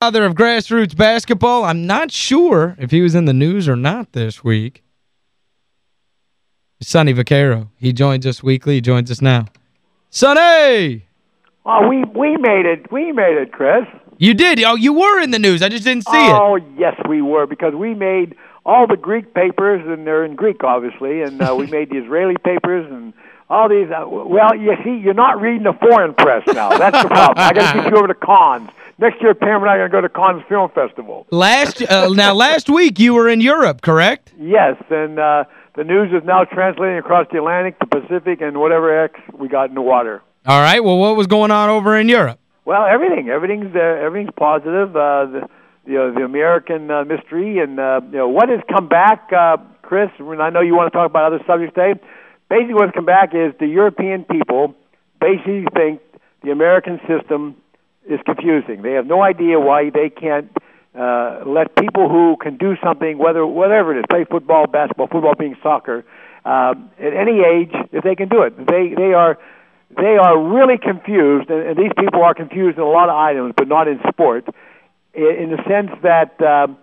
father of grassroots basketball. I'm not sure if he was in the news or not this week. Sonny Vaccaro. He joins us weekly. He joins us now. Sonny! Oh, we we made it. We made it, Chris. You did. Oh, you were in the news. I just didn't see oh, it. Oh, yes, we were, because we made all the Greek papers, and they're in Greek, obviously, and uh, we made the Israeli papers and all these. Uh, well, you see, you're not reading the foreign press now. That's the problem. I got to get you over to Cannes. Next year, Pam and I are going to go to Cannes Film Festival. Last uh, Now, last week you were in Europe, correct? Yes, and uh, the news is now translating across the Atlantic, the Pacific, and whatever X we got in the water. All right. Well, what was going on over in Europe? Well, everything. Everything's uh, everything's positive. Uh, the you know, the American uh, mystery and uh, you know what has come back, uh, Chris. And I know you want to talk about other subjects today. Basically, what's come back is the European people basically think the American system is confusing. They have no idea why they can't uh, let people who can do something, whether whatever it is, play football, basketball, football being soccer, um, at any age, if they can do it. They they are they are really confused, and, and these people are confused in a lot of items, but not in sport, in, in the sense that. Um,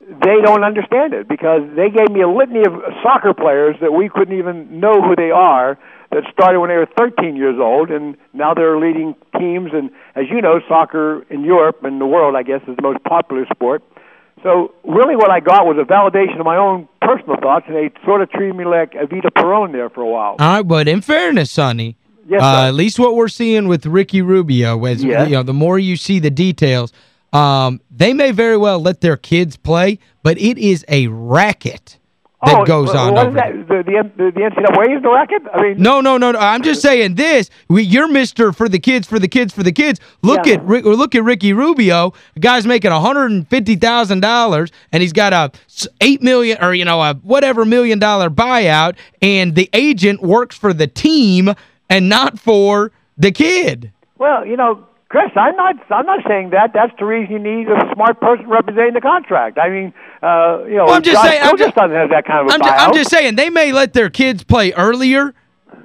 they don't understand it because they gave me a litany of soccer players that we couldn't even know who they are that started when they were 13 years old, and now they're leading teams. And as you know, soccer in Europe and the world, I guess, is the most popular sport. So really, what I got was a validation of my own personal thoughts, and they sort of treated me like Evita Peron there for a while. All right, but in fairness, Sonny, yes, uh, at least what we're seeing with Ricky Rubio, is, yes. you know, the more you see the details, um, they may very well let their kids play, but it is a racket that oh, goes on over is that? The, the, the NCAA is the racket? I mean, no, no, no, no. I'm just saying this. We, you're Mr. for the kids, for the kids, for the kids. Look yeah. at look at Ricky Rubio. The guy's making $150,000 and he's got a 8 million or, you know, a whatever million dollar buyout and the agent works for the team and not for the kid. Well, you know, Chris, I'm not. I'm not saying that. That's the reason you need a smart person representing the contract. I mean, uh, you know, well, I'm just saying. I'm just, doesn't have that kind of. I'm, just, I'm just saying they may let their kids play earlier,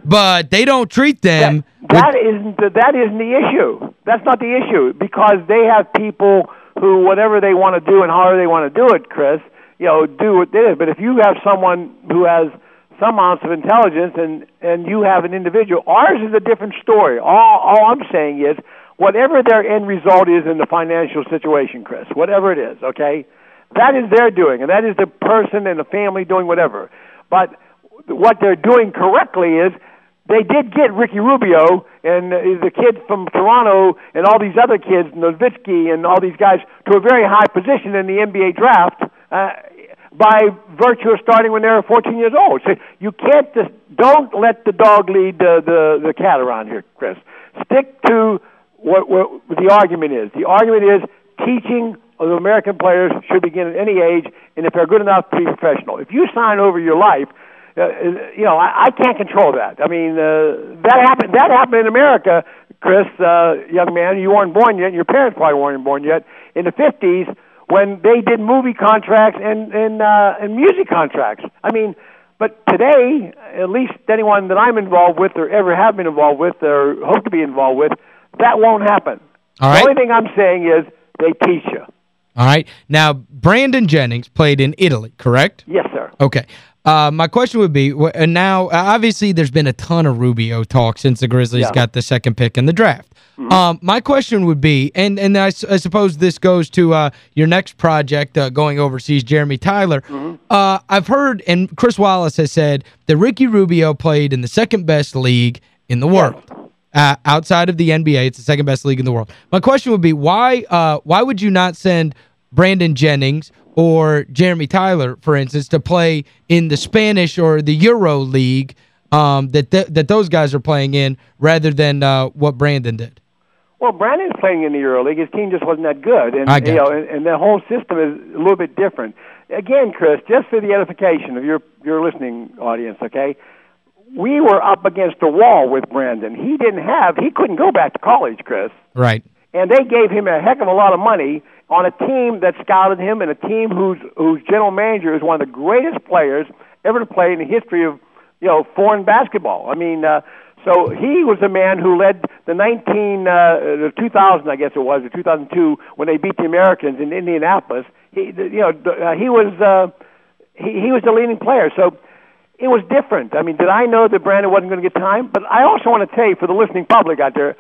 but they don't treat them. That, that isn't the, that isn't the issue. That's not the issue because they have people who whatever they want to do and however they want to do it, Chris. You know, do what they. Do. But if you have someone who has some ounce of intelligence and and you have an individual, ours is a different story. All all I'm saying is whatever their end result is in the financial situation, Chris, whatever it is, okay, that is their doing, and that is the person and the family doing whatever. But what they're doing correctly is they did get Ricky Rubio and the kid from Toronto and all these other kids, Nowitzki and all these guys, to a very high position in the NBA draft uh, by virtue of starting when they were 14 years old. So you can't just don't let the dog lead the the, the cat around here, Chris. Stick to what, what the argument is. The argument is teaching of the American players should begin at any age, and if they're good enough be professional. If you sign over your life, uh, you know I, I can't control that. I mean uh, that happened. That happened in America, Chris, uh, young man. You weren't born yet. Your parents probably weren't born yet. In the fifties, when they did movie contracts and and uh, and music contracts. I mean. But today, at least anyone that I'm involved with or ever have been involved with or hope to be involved with, that won't happen. All the only thing I'm saying is they teach you. All right. Now, Brandon Jennings played in Italy, correct? Yes, sir. Okay. Uh, my question would be, and now, obviously, there's been a ton of Rubio talk since the Grizzlies yeah. got the second pick in the draft. Mm -hmm. um, my question would be, and and I, I suppose this goes to uh, your next project uh, going overseas, Jeremy Tyler. Mm -hmm. uh, I've heard, and Chris Wallace has said, that Ricky Rubio played in the second best league in the world. Yes. Uh, outside of the NBA. It's the second best league in the world. My question would be, why uh, why would you not send Brandon Jennings or Jeremy Tyler, for instance, to play in the Spanish or the Euro League um, that th that those guys are playing in rather than uh, what Brandon did? Well, Brandon's playing in the Euro League. His team just wasn't that good. And, I you know, and, and the whole system is a little bit different. Again, Chris, just for the edification of your, your listening audience, okay, we were up against a wall with Brandon. He didn't have, he couldn't go back to college, Chris. Right. And they gave him a heck of a lot of money on a team that scouted him and a team whose whose general manager is one of the greatest players ever to play in the history of you know foreign basketball. I mean, uh, So he was the man who led the 19, uh, the 2000, I guess it was, or 2002, when they beat the Americans in Indianapolis. He, you know, uh, he was uh, he, he was the leading player. So it was different. I mean, did I know that Brandon wasn't going to get time? But I also want to tell you, for the listening public out there,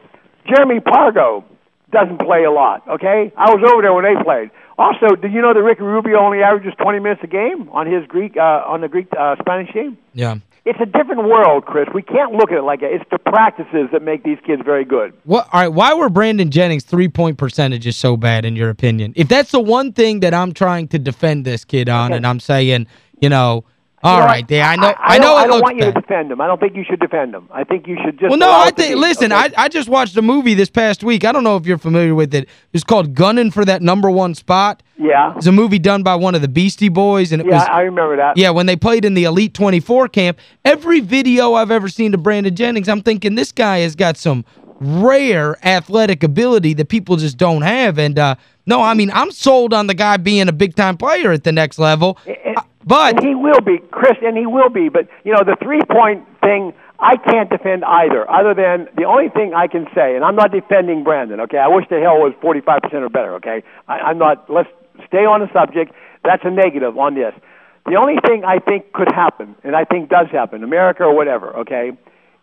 Jeremy Pargo doesn't play a lot. Okay, I was over there when they played. Also, did you know that Ricky Rubio only averages 20 minutes a game on his Greek uh, on the Greek uh, Spanish team? Yeah. It's a different world, Chris. We can't look at it like that. It's the practices that make these kids very good. What, all right, why were Brandon Jennings' three-point percentages so bad, in your opinion? If that's the one thing that I'm trying to defend this kid on, okay. and I'm saying, you know, all you know, right, I know. I, I, know. I don't want you to defend him. I don't think you should defend him. I think you should just. Well, no, I think. Listen, okay? I I just watched a movie this past week. I don't know if you're familiar with it. It's called Gunning for that number one spot. Yeah. It's a movie done by one of the Beastie Boys, and it yeah, was. I remember that. Yeah, when they played in the Elite 24 camp. Every video I've ever seen of Brandon Jennings, I'm thinking this guy has got some rare athletic ability that people just don't have. And, uh, no, I mean, I'm sold on the guy being a big-time player at the next level. And, but and he will be, Chris, and he will be. But, you know, the three-point thing, I can't defend either, other than the only thing I can say, and I'm not defending Brandon, okay? I wish the hell was 45% or better, okay? I, I'm not, let's stay on the subject. That's a negative on this. The only thing I think could happen, and I think does happen, America or whatever, okay,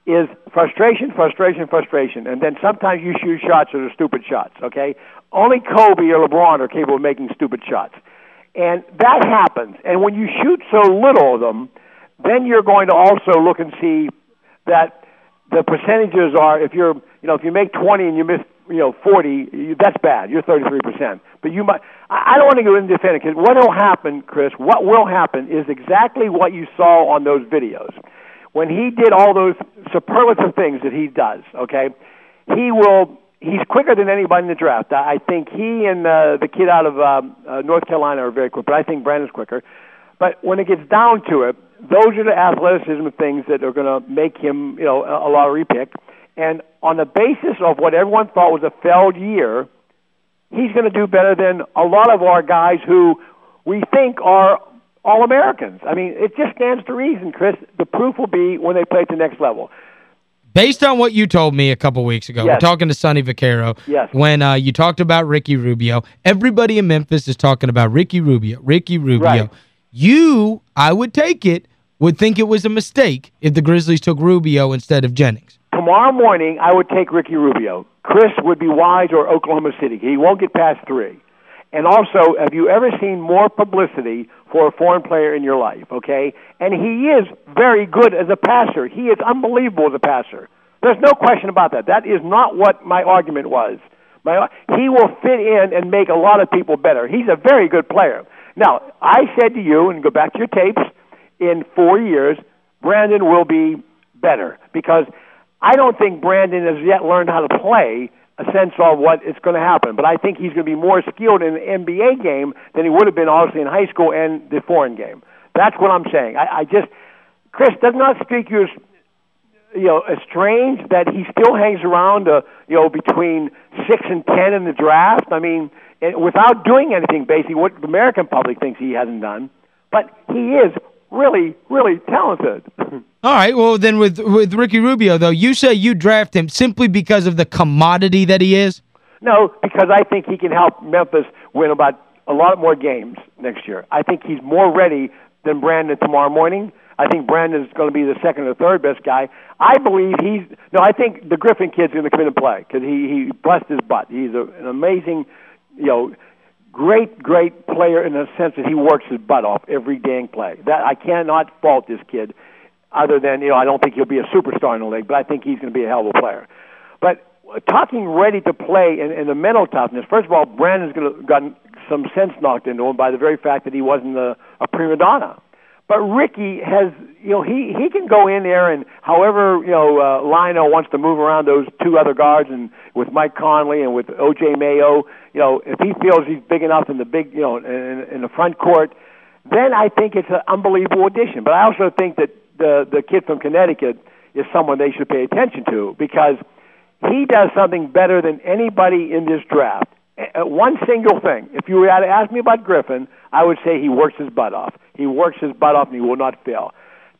is frustration, frustration, frustration. And then sometimes you shoot shots that are stupid shots, okay? Only Kobe or LeBron are capable of making stupid shots. And that happens. And when you shoot so little of them, then you're going to also look and see that the percentages are if you're, you know, if you make 20 and you miss, you know, 40, you, that's bad. You're 33%. But you might I don't want to go into defend it because what will happen, Chris, what will happen is exactly what you saw on those videos when he did all those superlative things that he does, okay, he will. He's quicker than anybody in the draft. I think he and uh, the kid out of um, uh, North Carolina are very quick, but I think Brandon's quicker. But when it gets down to it, those are the athleticism things that are going to make him, you know, a lottery pick. And on the basis of what everyone thought was a failed year, he's going to do better than a lot of our guys who we think are all Americans. I mean, it just stands to reason, Chris. The proof will be when they play at the next level. Based on what you told me a couple weeks ago, yes. we're talking to Sonny Vaccaro, yes. when uh, you talked about Ricky Rubio, everybody in Memphis is talking about Ricky Rubio, Ricky Rubio. Right. You, I would take it, would think it was a mistake if the Grizzlies took Rubio instead of Jennings. Tomorrow morning, I would take Ricky Rubio. Chris would be wise or Oklahoma City. He won't get past three. And also, have you ever seen more publicity for a foreign player in your life? Okay, and he is very good as a passer. He is unbelievable as a passer. There's no question about that. That is not what my argument was. My, he will fit in and make a lot of people better. He's a very good player. Now, I said to you, and go back to your tapes, in four years, Brandon will be better because I don't think Brandon has yet learned how to play a sense of what is going to happen. But I think he's going to be more skilled in the NBA game than he would have been, obviously, in high school and the foreign game. That's what I'm saying. I, I just, Chris, does not speak you you know, as strange that he still hangs around, uh, you know, between six and ten in the draft. I mean, without doing anything, basically, what the American public thinks he hasn't done. But he is really, really talented. All right, well, then with with Ricky Rubio, though, you say you draft him simply because of the commodity that he is? No, because I think he can help Memphis win about a lot more games next year. I think he's more ready than Brandon tomorrow morning. I think Brandon's going to be the second or third best guy. I believe he's no. I think the Griffin kid's going to come in and play because he he blessed his butt. He's a, an amazing, you know, great, great player in the sense that he works his butt off every dang play. That I cannot fault this kid, other than you know I don't think he'll be a superstar in the league, but I think he's going to be a hell of a player. But talking ready to play and, and the mental toughness. First of all, Brandon's going to gotten some sense knocked into him by the very fact that he wasn't a, a prima donna. But Ricky has, you know, he he can go in there and however you know uh, Lionel wants to move around those two other guards and with Mike Conley and with O.J. Mayo, you know, if he feels he's big enough in the big, you know, in, in the front court, then I think it's an unbelievable addition. But I also think that the the kid from Connecticut is someone they should pay attention to because he does something better than anybody in this draft. One single thing. If you were to ask me about Griffin, I would say he works his butt off. He works his butt off and he will not fail.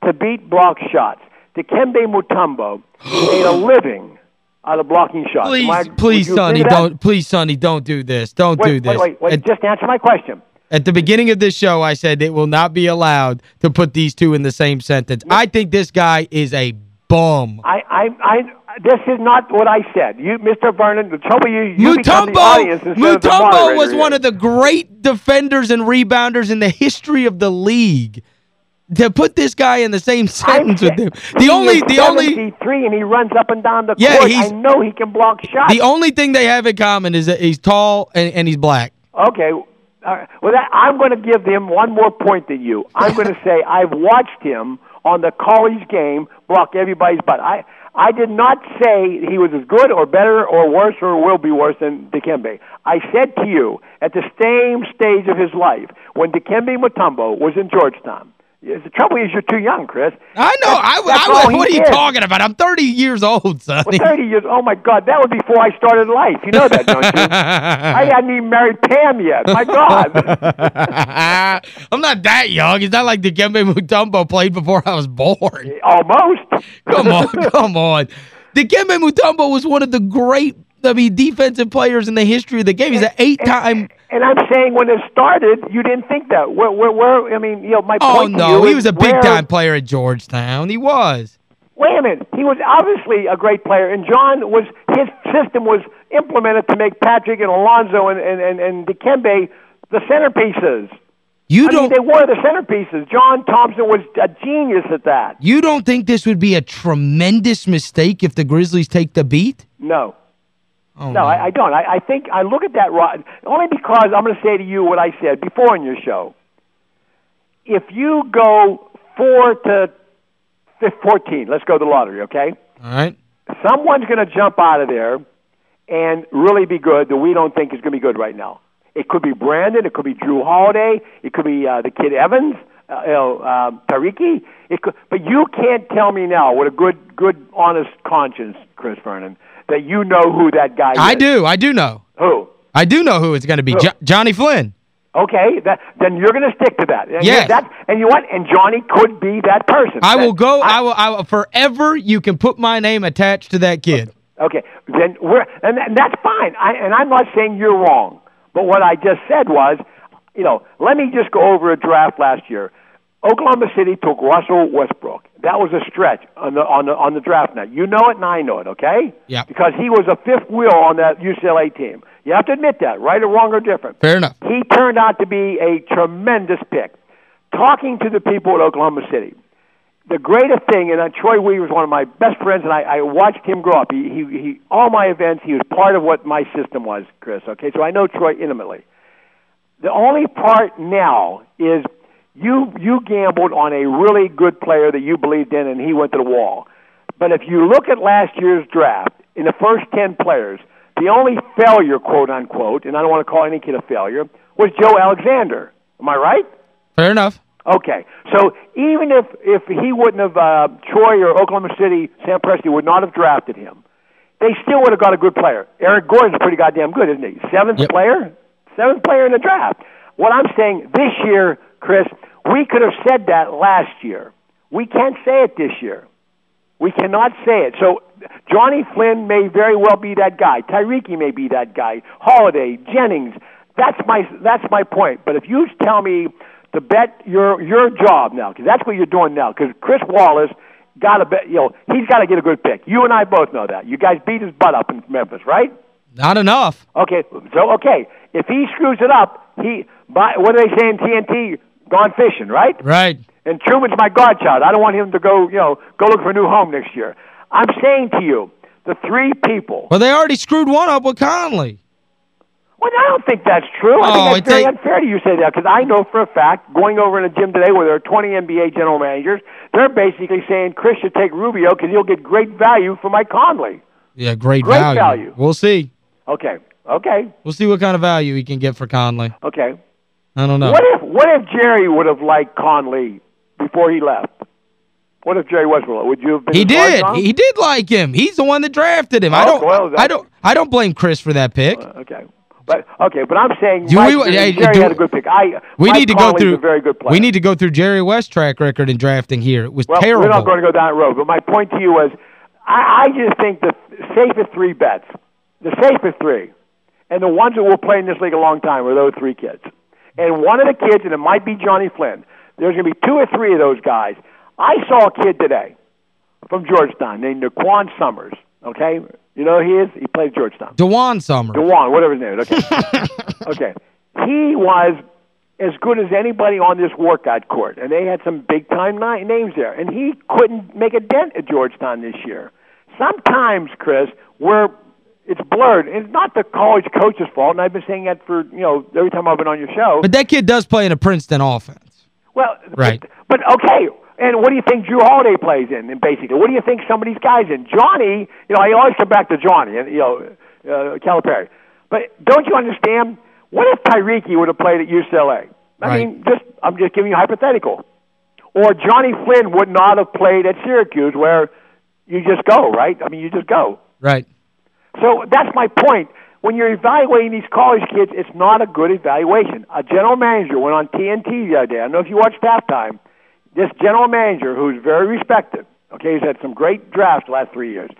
To beat block shots, Dikembe Mutombo made a living out of blocking shots. Please, I, please, Sonny, don't please, Sonny, don't do this. Don't wait, do this. Wait, wait, wait. At, just answer my question. At the beginning of this show, I said it will not be allowed to put these two in the same sentence. I think this guy is a bum. I, I, I, this is not what I said. You, Mr. Vernon, the trouble you, you Mutombo, the Mutombo was one of the great defenders and rebounders in the history of the league. To put this guy in the same sentence with him. The only the only three and he runs up and down the yeah, court. He's, I know he can block shots. The only thing they have in common is that he's tall and, and he's black. Okay. Uh, well, that, I'm going to give him one more point than you. I'm going to say I've watched him on the college game block everybody's butt. I I did not say he was as good or better or worse or will be worse than Dikembe. I said to you at the same stage of his life when Dikembe Mutombo was in Georgetown. The trouble is you're too young, Chris. I know. I, I, I, what are you did. talking about? I'm 30 years old, son. Well, 30 years. Oh, my God. That was before I started life. You know that, don't you? I hadn't even married Pam yet. My God. I'm not that young. It's not like the Dikembe Mutombo played before I was born. Almost. come on. Come on. The Dikembe Mutombo was one of the great I mean, defensive players in the history of the game. He's an eight-time... And I'm saying when it started, you didn't think that. Where, where, where I mean, you know, my oh, point no, he was a big-time player at Georgetown. He was. Wait a minute. He was obviously a great player, and John was his system was implemented to make Patrick and Alonzo and and and, and Dikembe the centerpieces. You I don't. Mean, they were the centerpieces. John Thompson was a genius at that. You don't think this would be a tremendous mistake if the Grizzlies take Thabeet? No. Oh, no, I, I, don't. I, I think I look at that only because I'm going to say to you what I said before in your show. If you go four to 14, let's go to the lottery, okay? All right. Someone's going to jump out of there and really be good that we don't think is going to be good right now. It could be Brandon. It could be Jrue Holiday. It could be uh, the kid Evans, uh, you know, um, Tyreke. It could, but you can't tell me now with a good, good, honest conscience, Chris Vernon, that you know who that guy I is. I do. I do know. Who? I do know who it's going to be. Jo Johnny Flynn. Okay, that, then you're going to stick to that. And yes. That, and you know what? And Johnny could be that person. I that, will go. I, I, will. I will. Forever, you can put my name attached to that kid. Okay, then we're and, and that's fine. I, and I'm not saying you're wrong. But what I just said was, you know, let me just go over a draft last year. Oklahoma City took Russell Westbrook. That was a stretch on the on the on the draft night. You know it and I know it, okay? Yeah. Because he was a fifth wheel on that UCLA team. You have to admit that, right or wrong or different. Fair enough. He turned out to be a tremendous pick. Talking to the people at Oklahoma City, the greatest thing, and uh, Troy Weaver was one of my best friends, and I, I watched him grow up. He, he, he, all my events, he was part of what my system was, Chris. Okay, so I know Troy intimately. The only part now is you you gambled on a really good player that you believed in, and he went to the wall. But if you look at last year's draft, in the first ten players, the only failure, quote unquote, and I don't want to call any kid a failure, was Joe Alexander. Am I right? Fair enough. Okay, so even if if he wouldn't have uh, Troy or Oklahoma City, Sam Presti would not have drafted him, they still would have got a good player. Eric Gordon's pretty goddamn good, isn't he? Seventh yep. player, seventh player in the draft. What I'm saying this year, Chris, we could have said that last year. We can't say it this year. We cannot say it. So Johnny Flynn may very well be that guy. Tyreke may be that guy. Holiday, Jennings. That's my that's my point. But if you tell me to bet your your job now, because that's what you're doing now, because Chris Wallace got to bet. You know, he's got to get a good pick. You and I both know that. You guys beat his butt up in Memphis, right? Not enough. Okay, so okay, if he screws it up, he. By, what do they say in TNT? Gone fishing, right? Right. And Truman's my godchild. I don't want him to go, you know, go look for a new home next year. I'm saying to you, the three people. Well, they already screwed one up with Conley. Well, I don't think that's true. I oh, think that's very unfair to you say that because I know for a fact, going over in a gym today where there are 20 NBA general managers, they're basically saying Chris should take Rubio because he'll get great value for Mike Conley. Yeah, great, great value. value. We'll see. Okay. Okay. We'll see what kind of value he can get for Conley. Okay. I don't know. What if what if Jerry would have liked Conley before he left? What if Jerry Westbrook? Would you have been He did. He did like him. He's the one that drafted him. Oh, I don't well, I don't I don't blame Chris for that pick. Uh, okay. But okay, but I'm saying Do Mike, we- Jerry do- had a good pick. I We Mike need to go through very good player. We need to go through Jerry West's track record in drafting here. It was well, terrible. we're not going to go down that road. But my point to you was, I, I just think the safest three bets, the safest three, and the ones that will play in this league a long time are those three kids. And one of the kids, and it might be Johnny Flynn. There's going to be two or three of those guys. I saw a kid today from Georgetown named Naquan Summers. Okay, you know who he is. He plays Georgetown. DaJuan Summers. Dewan, whatever his name is. Okay. okay. He was as good as anybody on this workout court, and they had some big time names there, and he couldn't make a dent at Georgetown this year. Sometimes, Chris, we're it's blurred. It's not the college coach's fault, and I've been saying that for you know every time I've been on your show. But that kid does play in a Princeton offense. Well, Right. But, but okay, and what do you think Jrue Holiday plays in? And basically, what do you think some of these guys in? Johnny, you know, I always come back to Johnny, and you know, uh, Calipari. But don't you understand? What if Tyreke would have played at UCLA? I Right. mean, just I'm just giving you a hypothetical. Or Johnny Flynn would not have played at Syracuse, where you just go, right? I mean, you just go. Right. So that's my point. When you're evaluating these college kids, it's not a good evaluation. A general manager went on TNT the other day. I don't know if you watched halftime. This general manager, who's very respected, okay, he's had some great drafts the last three years.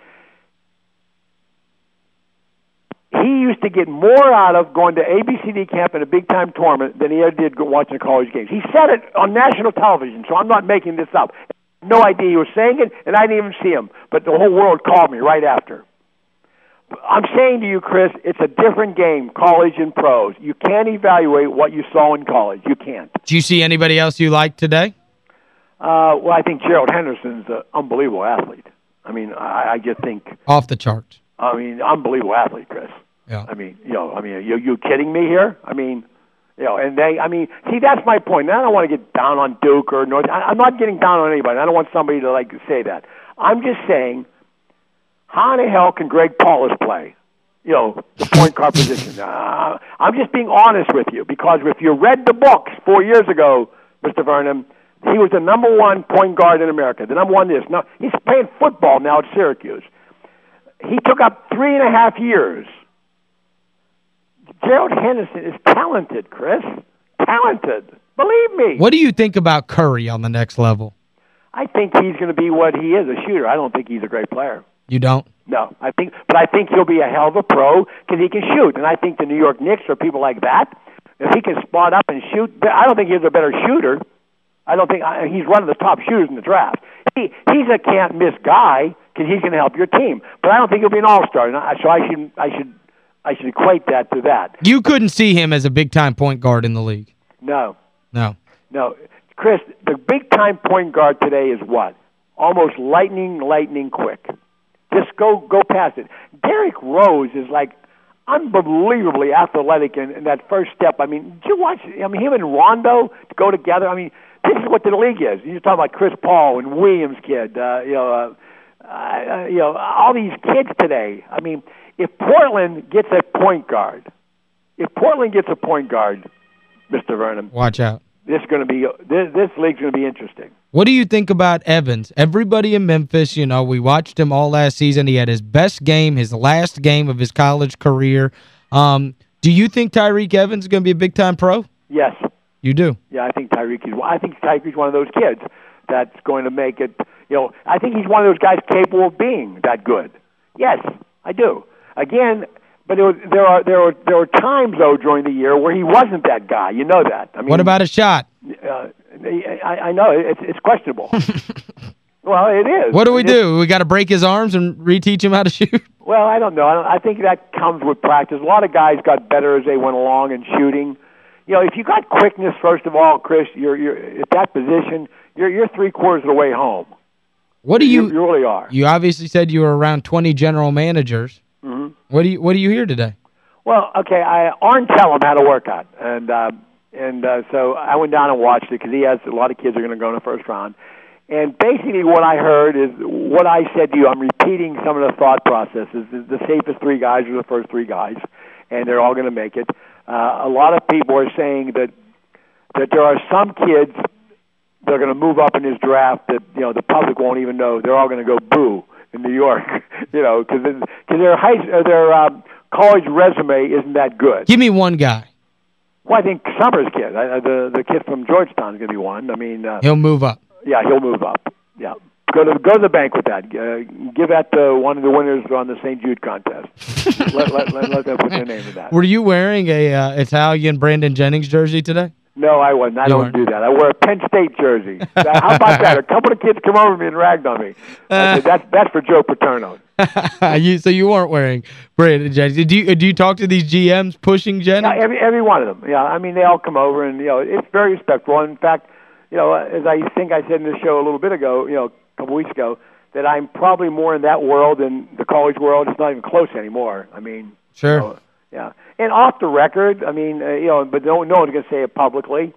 He used to get more out of going to ABCD camp in a big time tournament than he ever did watching college games. He said it on national television, so I'm not making this up. No idea he was saying it, and I didn't even see him. But the whole world called me right after. I'm saying to you, Chris, it's a different game, college and pros. You can't evaluate what you saw in college. You can't. Do you see anybody else you like today? Uh, well, I think Gerald Henderson's an unbelievable athlete. I mean, I, I just think, Off the charts. I mean, unbelievable athlete, Chris. Yeah. I mean, you know, I mean, you you kidding me here? I mean, you know, and they, I mean, see, that's my point. And I don't want to get down on Duke or North. I, I'm not getting down on anybody. I don't want somebody to like say that. I'm just saying, how in the hell can Greg Paulus play? You know, the point guard position. Uh, I'm just being honest with you because if you read the books four years ago, Mr. Vernon, he was the number one point guard in America. The number one this. Now he's playing football now at Syracuse. He took up three and a half years. Gerald Henderson is talented, Chris. Talented. Believe me. What do you think about Curry on the next level? I think he's going to be what he is, a shooter. I don't think he's a great player. You don't? No, I think, but I think he'll be a hell of a pro because he can shoot, and I think the New York Knicks or people like that, if he can spot up and shoot, I don't think he's a better shooter. I don't think I, he's one of the top shooters in the draft. He he's a can't miss guy because he's going to help your team, but I don't think he'll be an all star. So I should I should I should equate that to that. You couldn't see him as a big-time point guard in the league. No, No. no, Chris, the big time point guard today is what? Almost lightning, lightning quick. Just go go past it. Derrick Rose is like unbelievably athletic in, in that first step. I mean, did you watch? I mean, him and Rondo to go together. I mean, this is what the league is. You're talking about Chris Paul and Williams kid. Uh, you know, uh, uh, you know, all these kids today. I mean, if Portland gets a point guard, if Portland gets a point guard, Mr. Vernon, Watch out. this is going to be this, this league's going to be interesting. What do you think about Evans? Everybody in Memphis, you know, we watched him all last season. He had his best game, his last game of his college career. Um, do you think Tyreke Evans is going to be a big-time pro? Yes, You do. yeah, I think Tyreke is. I think Tyreke's one of those kids that's going to make it. You know, I think he's one of those guys capable of being that good. Yes, I do. Again, but it was, there are there are there are times though during the year where he wasn't that guy. You know that. I mean, What about a shot? Uh, I, I know it's it's questionable. well, it is. What do we It is- do? We got to break his arms and reteach him how to shoot? Well, I don't know. I, don't, I think that comes with practice. A lot of guys got better as they went along in shooting. You know, if you got quickness, first of all, Chris, you're you're at that position. You're you're three quarters of the way home. What do You, you you really are. You obviously said you were around 20 general managers. hmm What do you what do you hear today? Well, okay. I Arn Tellem had a workout, and uh, and uh, so I went down and watched it because he has a lot of kids are going to go in the first round. And basically, what I heard is what I said to you. I'm repeating some of the thought processes. The, safest three guys are the first three guys, and they're all going to make it. Uh, a lot of people are saying that that there are some kids that are going to move up in this draft that you know the public won't even know. They're all going to go boo in New York, you know, because because their high their um, college resume isn't that good. Give me one guy. Well, I think Summers kid, I, the the kid from Georgetown is going to be one. I mean, uh, he'll move up. Yeah, he'll move up. Yeah, go to go to the bank with that. Uh, give that to one of the winners on the St. Jude contest. let, let, let, let them put their name in that. Were you wearing a uh, Italian Brandon Jennings jersey today? No, I wasn't. I you don't weren't. do that. I wear a Penn State jersey. How about that? A couple of kids come over me and ragged on me. Said, uh, that's that's for Joe Paterno. you so you weren't wearing Brandon Jennings. Do you do you talk to these GMs pushing Jennings? Yeah, every every one of them. Yeah, I mean they all come over and you know it's very respectful. In fact, you know as I think I said in the show a little bit ago, you know a couple weeks ago, that I'm probably more in that world than the college world. It's not even close anymore. I mean, sure. You know, yeah, and off the record, I mean, uh, you know, but no, no one's going to say it publicly.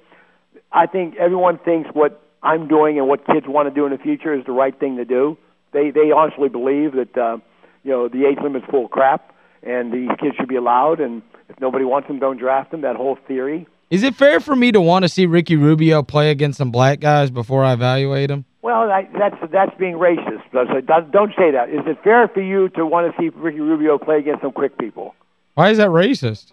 I think everyone thinks what I'm doing and what kids want to do in the future is the right thing to do. They they honestly believe that uh, you know the age limit's full of crap, and these kids should be allowed. And if nobody wants them, don't draft them. That whole theory. Is it fair for me to want to see Ricky Rubio play against some black guys before I evaluate him? Well, I, that's that's being racist. So don't say that. Is it fair for you to want to see Ricky Rubio play against some quick people? Why is that racist?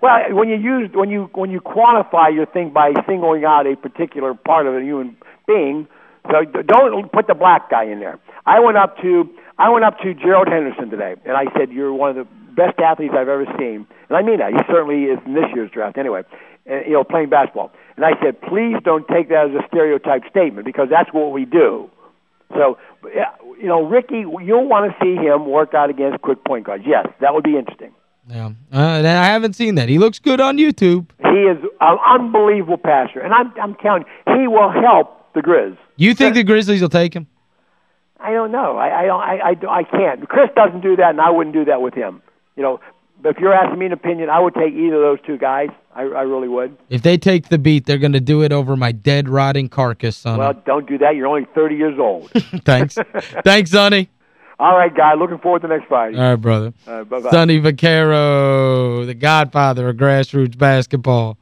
Well, when you use when you when you quantify your thing by singling out a particular part of a human being, so don't put the black guy in there. I went up to I went up to Gerald Henderson today, and I said, "You're one of the best athletes I've ever seen," and I mean that. He certainly is in this year's draft, anyway. And, you know, playing basketball. And I said, "Please don't take that as a stereotype statement because that's what we do." So, you know, Ricky, you'll want to see him work out against quick point guards. Yes, that would be interesting. Yeah. Uh, I haven't seen that. He looks good on YouTube. He is an unbelievable passer. And I'm, I'm counting. He will help the Grizz. You think the Grizzlies will take him? I don't know. I, I, I, I, I can't. Chris doesn't do that, and I wouldn't do that with him. You know, but if you're asking me an opinion, I would take either of those two guys. I, I really would. If they take Thabeet, they're going to do it over my dead, rotting carcass, son. Well, don't do that. You're only 30 years old. Thanks. Thanks, Sonny. All right, guy. Looking forward to the next fight. All right, brother. All right, bye-bye. Sonny Vaccaro, the godfather of grassroots basketball.